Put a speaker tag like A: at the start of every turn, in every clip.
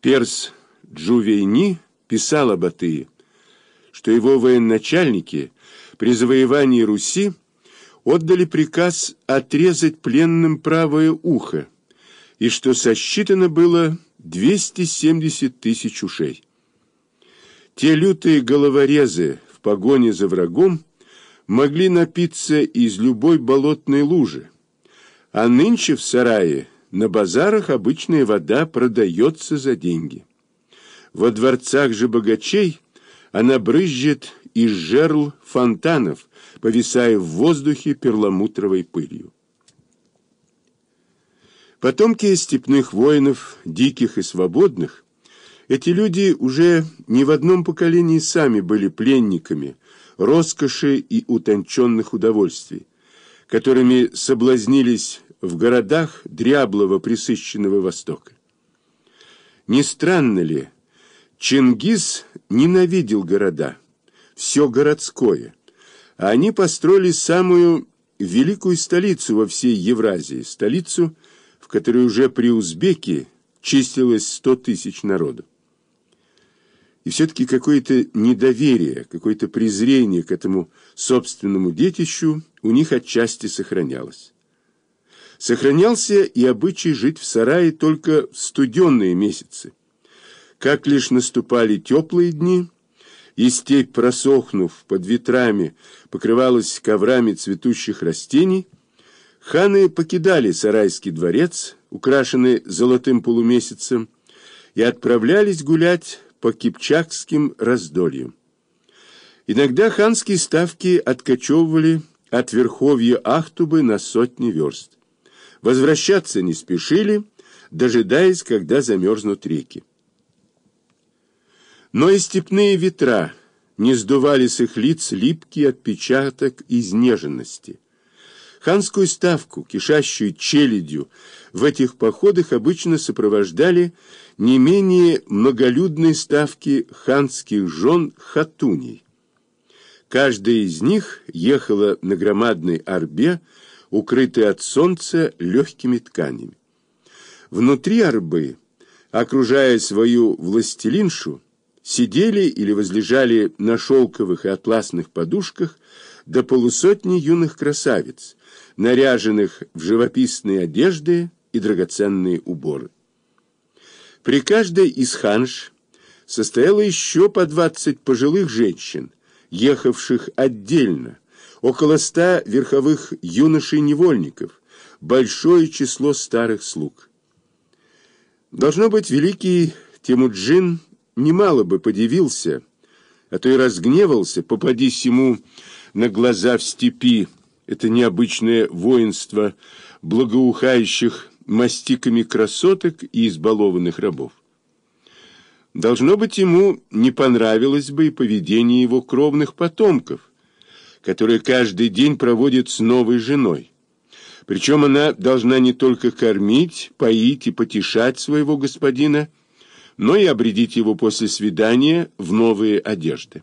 A: Перс Джувейни писал об Атые, что его военачальники при завоевании Руси отдали приказ отрезать пленным правое ухо, и что сосчитано было 270 тысяч ушей. Те лютые головорезы в погоне за врагом могли напиться из любой болотной лужи, а нынче в сарае на базарах обычная вода продается за деньги. Во дворцах же богачей она брызжет из жерл фонтанов, повисая в воздухе перламутровой пылью. Потомки степных воинов, диких и свободных, эти люди уже не в одном поколении сами были пленниками роскоши и утонченных удовольствий, которыми соблазнились в городах дряблого присыщенного Востока. Не странно ли, Чингис ненавидел города, все городское, а они построили самую великую столицу во всей Евразии, столицу, в которой уже при узбеке числилось сто тысяч народу. И все-таки какое-то недоверие, какое-то презрение к этому собственному детищу у них отчасти сохранялось. Сохранялся и обычай жить в сарае только в студенные месяцы. Как лишь наступали теплые дни, и степь, просохнув под ветрами, покрывалась коврами цветущих растений, ханы покидали сарайский дворец, украшенный золотым полумесяцем, и отправлялись гулять по кипчакским раздольям. Иногда ханские ставки откачевывали от верховья Ахтубы на сотни верст. Возвращаться не спешили, дожидаясь, когда замерзнут реки. Но и степные ветра не сдували с их лиц липкий отпечаток изнеженности. Ханскую ставку, кишащую челядью, в этих походах обычно сопровождали не менее многолюдные ставки ханских жен хатуней. Каждая из них ехала на громадной арбе, укрытой от солнца легкими тканями. Внутри арбы, окружая свою властелиншу, сидели или возлежали на шелковых и атласных подушках до полусотни юных красавиц, наряженных в живописные одежды и драгоценные уборы. При каждой из ханш состояло еще по двадцать пожилых женщин, ехавших отдельно, около ста верховых юношей-невольников, большое число старых слуг. Должно быть, великий Темуджин немало бы подивился, а то и разгневался, попадись ему на глаза в степи это необычное воинство благоухающих мастиками красоток и избалованных рабов. Должно быть, ему не понравилось бы и поведение его кровных потомков, которые каждый день проводят с новой женой. Причем она должна не только кормить, поить и потешать своего господина, но и обредить его после свидания в новые одежды.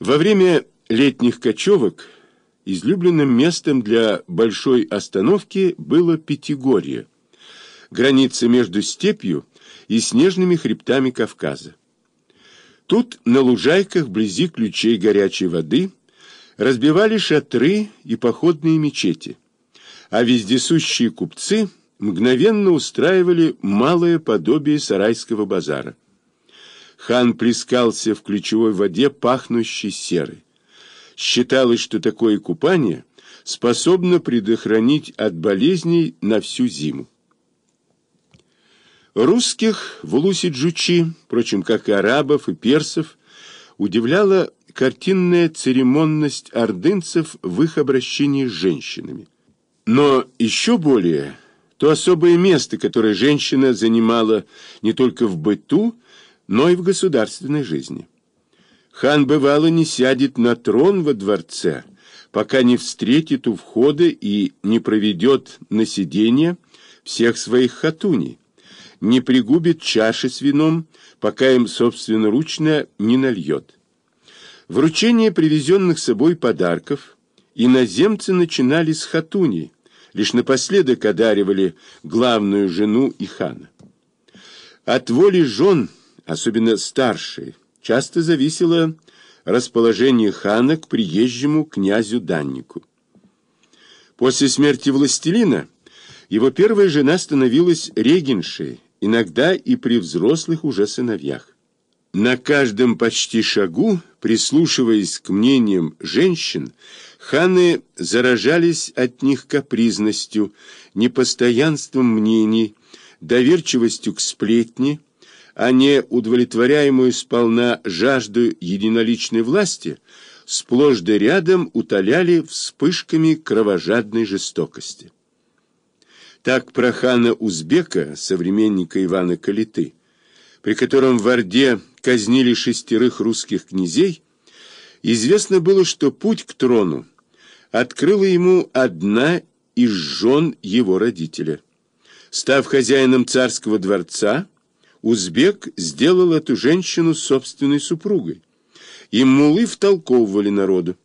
A: Во время летних кочевок излюбленным местом для большой остановки было Пятигорье, граница между степью и снежными хребтами Кавказа. Тут, на лужайках, вблизи ключей горячей воды, разбивали шатры и походные мечети, а вездесущие купцы – мгновенно устраивали малое подобие сарайского базара. Хан плескался в ключевой воде, пахнущей серой. Считалось, что такое купание способно предохранить от болезней на всю зиму. Русских в Улусе-Джучи, впрочем, как и арабов и персов, удивляла картинная церемонность ордынцев в их обращении с женщинами. Но еще более то особое место, которое женщина занимала не только в быту, но и в государственной жизни. Хан бывало не сядет на трон во дворце, пока не встретит у входа и не проведет на сиденье всех своих хатуней, не пригубит чаши с вином, пока им собственноручно не нальет. Вручение привезенных с собой подарков иноземцы начинали с хатуней, лишь напоследок одаривали главную жену и хана. От воли жен, особенно старшей, часто зависело расположение хана к приезжему князю Даннику. После смерти властелина его первая жена становилась регеншей, иногда и при взрослых уже сыновьях. На каждом почти шагу, прислушиваясь к мнениям женщин, ханы заражались от них капризностью, непостоянством мнений, доверчивостью к сплетни, а не удовлетворяемую сполна жажду единоличной власти, сплошь да рядом утоляли вспышками кровожадной жестокости. Так про хана Узбека, современника Ивана Калиты, при котором в Орде казнили шестерых русских князей, известно было, что путь к трону открыла ему одна из жен его родителя. Став хозяином царского дворца, Узбек сделал эту женщину собственной супругой. И мулы втолковывали народу,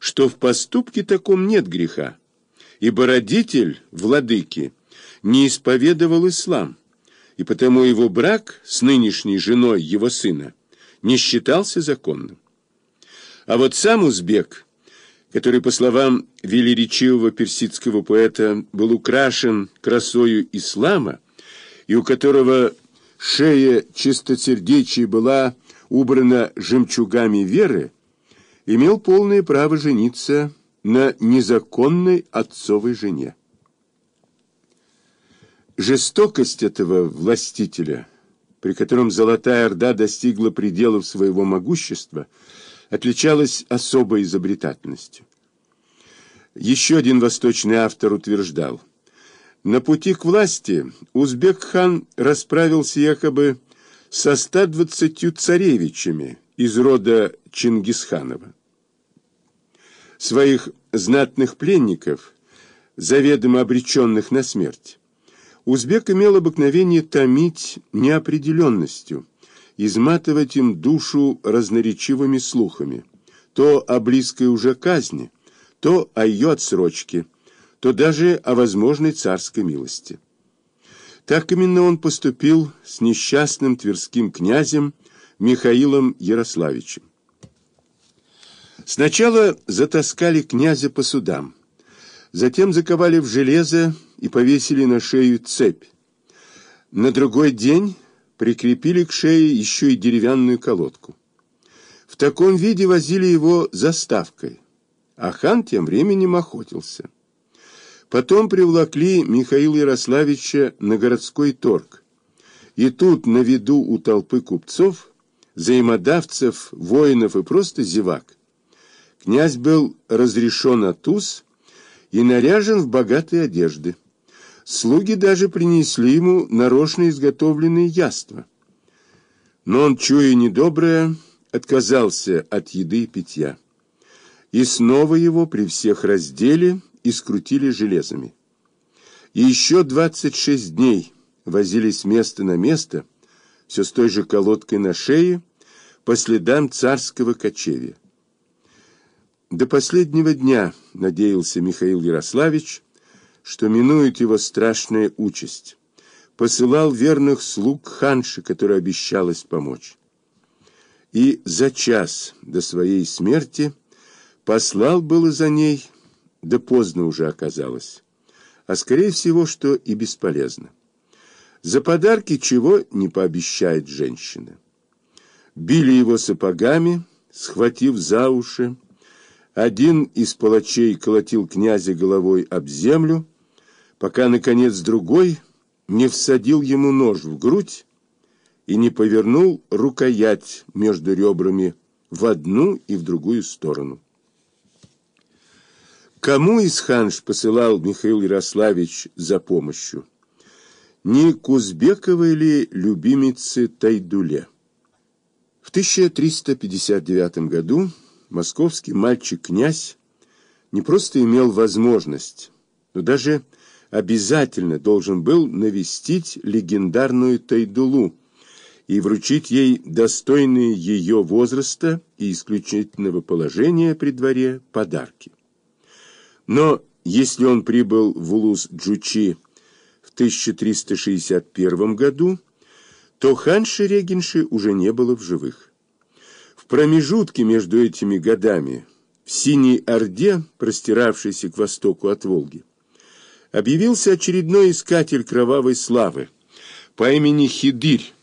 A: что в поступке таком нет греха, ибо родитель владыки не исповедовал ислам, и потому его брак с нынешней женой его сына не считался законным. А вот сам узбек, который, по словам велеречивого персидского поэта, был украшен красою ислама, и у которого шея чистосердечия была убрана жемчугами веры, имел полное право жениться на незаконной отцовой жене. Жестокость этого властителя, при котором Золотая Орда достигла пределов своего могущества, отличалась особой изобретательностью. Еще один восточный автор утверждал, на пути к власти Узбек-хан расправился якобы со 120 царевичами из рода Чингисханова. Своих знатных пленников, заведомо обреченных на смерть, Узбек имел обыкновение томить неопределенностью, изматывать им душу разноречивыми слухами, то о близкой уже казни, то о ее отсрочке, то даже о возможной царской милости. Так именно он поступил с несчастным тверским князем Михаилом Ярославичем. Сначала затаскали князя по судам, затем заковали в железо и повесили на шею цепь. На другой день прикрепили к шее еще и деревянную колодку. В таком виде возили его заставкой, а хан тем временем охотился. Потом привлекли Михаила Ярославича на городской торг. И тут, на виду у толпы купцов, взаимодавцев, воинов и просто зевак, князь был разрешен от уз и наряжен в богатые одежды. Слуги даже принесли ему нарочно изготовленные яства. Но он, чуя недоброе, отказался от еды и питья. И снова его при всех раздели и скрутили железами. И еще 26 дней возились с места на место, все с той же колодкой на шее, по следам царского кочевья. До последнего дня надеялся Михаил Ярославич, что минует его страшная участь. Посылал верных слуг ханши, которая обещалась помочь. И за час до своей смерти послал было за ней, да поздно уже оказалось. А скорее всего, что и бесполезно. За подарки чего не пообещает женщина. Били его сапогами, схватив за уши. Один из палачей колотил князя головой об землю, пока, наконец, другой не всадил ему нож в грудь и не повернул рукоять между ребрами в одну и в другую сторону. Кому из ханш посылал Михаил Ярославич за помощью? Не Кузбековой ли любимице Тайдуле? В 1359 году московский мальчик-князь не просто имел возможность, но даже обязательно должен был навестить легендарную Тайдулу и вручить ей достойные ее возраста и исключительного положения при дворе подарки. Но если он прибыл в Улус-Джучи в 1361 году, то ханши Регенши уже не было в живых. Промежутке между этими годами в Синей Орде, простиравшейся к востоку от Волги, объявился очередной искатель кровавой славы по имени Хидырь,